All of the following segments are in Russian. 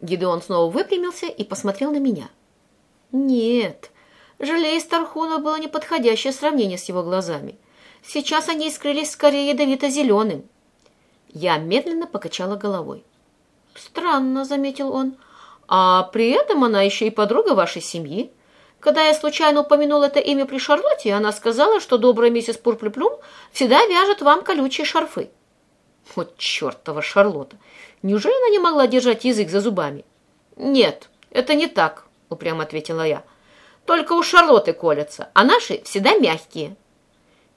Гидеон снова выпрямился и посмотрел на меня. Нет, желейс Тархуна было неподходящее сравнение с его глазами. Сейчас они искрылись скорее ядовито-зеленым. Я медленно покачала головой. «Странно», — заметил он. «А при этом она еще и подруга вашей семьи. Когда я случайно упомянул это имя при Шарлотте, она сказала, что добрая миссис Пурплюплюм всегда вяжет вам колючие шарфы». Вот чертова Шарлотта! Неужели она не могла держать язык за зубами? «Нет, это не так», — упрямо ответила я. «Только у Шарлотты колятся, а наши всегда мягкие».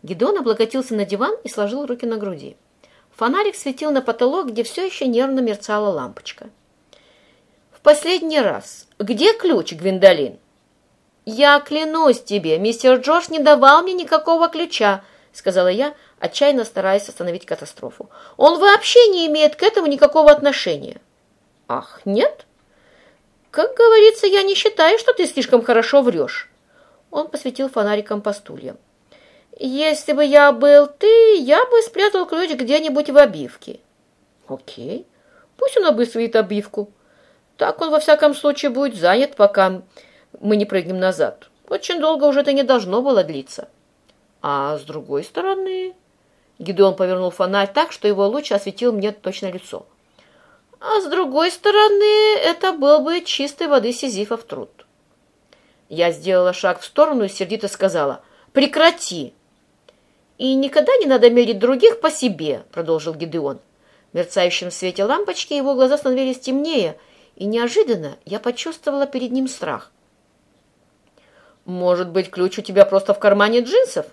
Гидеон облокотился на диван и сложил руки на груди. Фонарик светил на потолок, где все еще нервно мерцала лампочка. «В последний раз. Где ключ, Гвиндолин?» «Я клянусь тебе, мистер Джордж не давал мне никакого ключа», сказала я, отчаянно стараясь остановить катастрофу. «Он вообще не имеет к этому никакого отношения». «Ах, нет?» «Как говорится, я не считаю, что ты слишком хорошо врешь». Он посветил фонариком по стульям. Если бы я был ты, я бы спрятал ключ где-нибудь в обивке. Окей, пусть он обысвает обивку. Так он во всяком случае будет занят, пока мы не прыгнем назад. Очень долго уже это не должно было длиться. А с другой стороны... Гидеон повернул фонарь так, что его луч осветил мне точно лицо. А с другой стороны, это был бы чистой воды Сизифов труд. Я сделала шаг в сторону и сердито сказала «Прекрати!» «И никогда не надо мерить других по себе», — продолжил Гидеон. В мерцающем свете лампочки его глаза становились темнее, и неожиданно я почувствовала перед ним страх. «Может быть, ключ у тебя просто в кармане джинсов?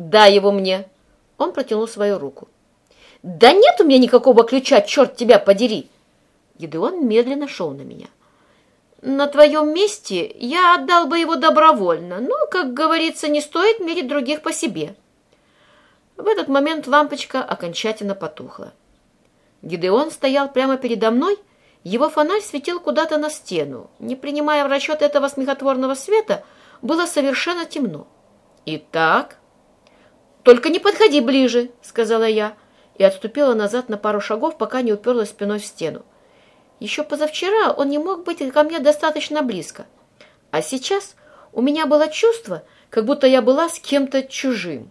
Дай его мне!» Он протянул свою руку. «Да нет у меня никакого ключа, черт тебя подери!» Гидеон медленно шел на меня. «На твоем месте я отдал бы его добровольно, но, как говорится, не стоит мерить других по себе». В этот момент лампочка окончательно потухла. Гидеон стоял прямо передо мной, его фонарь светил куда-то на стену. Не принимая в расчет этого смехотворного света, было совершенно темно. «Итак...» «Только не подходи ближе», — сказала я, и отступила назад на пару шагов, пока не уперлась спиной в стену. Еще позавчера он не мог быть ко мне достаточно близко. А сейчас у меня было чувство, как будто я была с кем-то чужим.